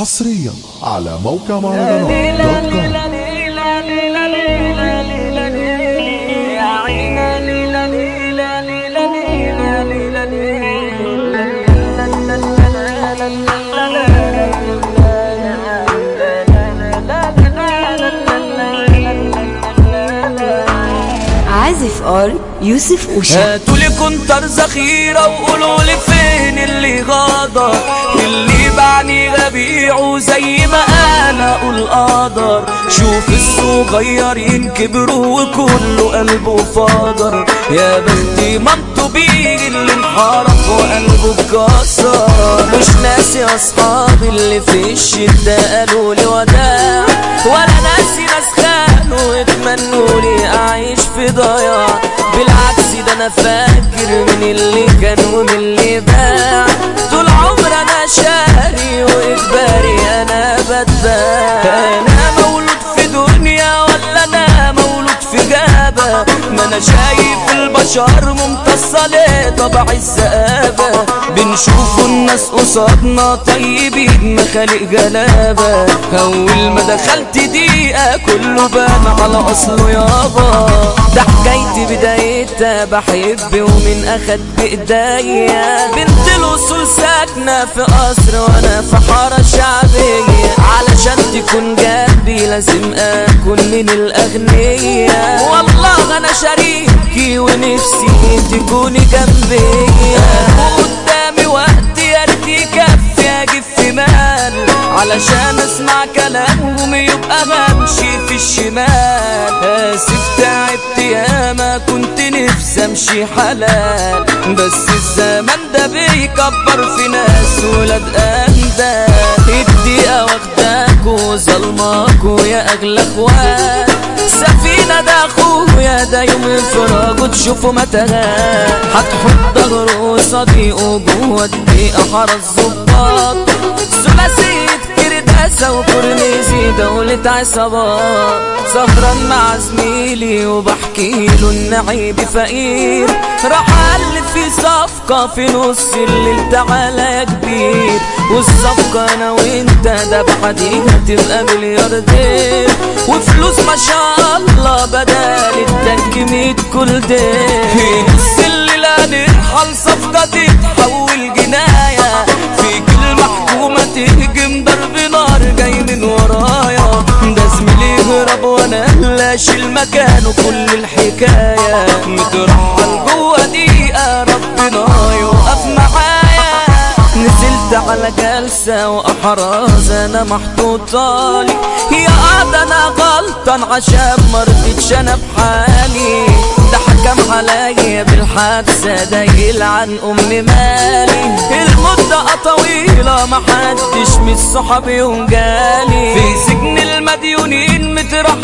حصريا على موقع مهرجانات dot com عازف أورج يوسف أوشا. هاتولي كنتر ذخيرة وقولوا لي فين اللي غدر اللي غبيعه زي ما أنا أقول شوف الصغيرين كبروا وكله قلبه فاضر. يا بختي مامته بيه اللي انحرف وقلبه اتكسر. مش ناسي اصحابي اللي في الشدة قالوا لي وداع ولا ناسي ناس خانوا واتمنوا لي أعيش في ضياع. بالعكس ده أنا فاكر من اللي كان ومن اللي جابة ما أنا شايف البشر ممتصة ليه طبع الزقابة بنشوف الناس قصادنا طيبين مخالق جلابة اول ما دخلت دقيقة كله بان على أصله يابا. ده حكايتي بدايتها بحب ومن أخد بإيديا. بنت الأصول ساكنة في قصر وأنا في حارة شعبية. علشان تكون جنبي لازم أكون من الأغنياء. والله أنا شريكي ونفسي تكوني جنبي. قدامي وقت يا ريت يكفي أجيب في مال. علشان أسمع كلامهم يبقى بمشي في الشمال. آسف تعبت ياما كنت نفسي أمشي حلال. بس الزمن ده بيكبر في ناس ولاد أندال. الدقيقة واخداكوا ظلماكوا يا أغلى اخوات سفينة ده اخويا ده يوم انفراجه تشوفه متاهات هتحط ظهره صديقه جوه الدقيقة حرس ظباط ثلاثية كرداسة وكورنيزي دولة عصابات سهران مع زميلي وبحكي له ان عيبي فقير راح الف في صفقة في نص الليل تعالى يا كبير والصفقة أنا وانت ده بعديها تبقى ملياردير وفلوس ما شاء الله بدل التنك ميت كل دير في نص الليل هنرحل صفقة هرب وأنا لا اشيل مكانه كل الحكاية مترحل جوه دقيقة ربنا يوقف معايا. نزلت على جلسة وأحراز أنا محطوطالي يا قعد أنا غلطان عشان مرضتش أنا بحالي. ده حكم عليا بالحبسة ده يلعن أم مالي. المدة طويلة محدش من الصحاب يوم جالي في سجن المديونين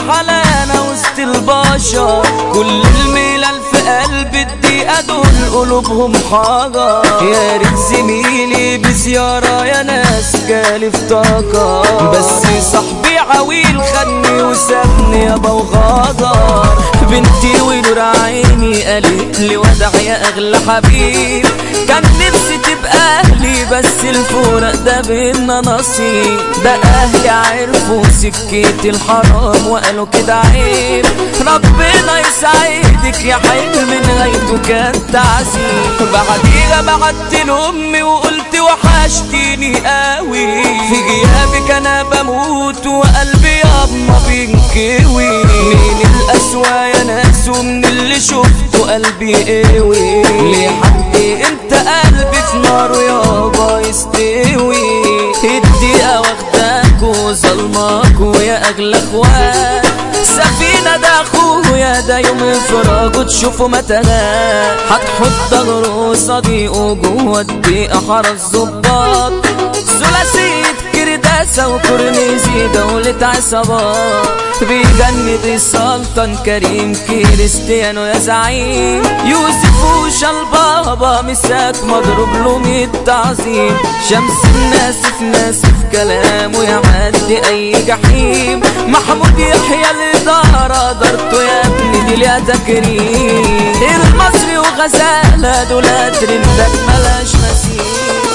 مترحل أنا وسط البشر. كل الملل في قلب الدقيقة دول قلوبهم حجر يا ريت زميلي بزيارة يا ناس جالي في طاقة. بس صاحبي عويل خدني وسابني يابا وغدر بنتي ونور عيني قالت لي ودع يا أغلى حبيب. كان نفسي تبقى أهلي بس الفرق ده بينا نصيب. ده أهلي عرفوا سكتي الحرام وقالوا كده عيب. ربنا يسعدك يا حلم نهايته كان تعذيب. بعديها بعت لأمي وقلت وحشتيني قوي. في غيابك أنا بموت وقلبي يابا بينكوي قلبي قوي. ليه حقي انت قلبي في نار يابا يستوي الدقيقة واخداك وظلماك ويا أغلى أخوات. سفينة ده أخويا ده يوم انفراجه تشوفه متاهات هتحط ظهره صديقه جوه الدقيقة حرس ظباط ثلاثية كرداسة وكورنيزي دولة عصابات بيجند السلطان كريم كريستيانو يا زعيم يوسف وشا البابا مساك مضروب له ميت تعظيم شمس الناس في ناس في كلامه يعدي اي جحيم محمود يحيى الاداره دارته يا ابني دي ليها تكريم المصري وغزاله دول ترندات ملاش مثيل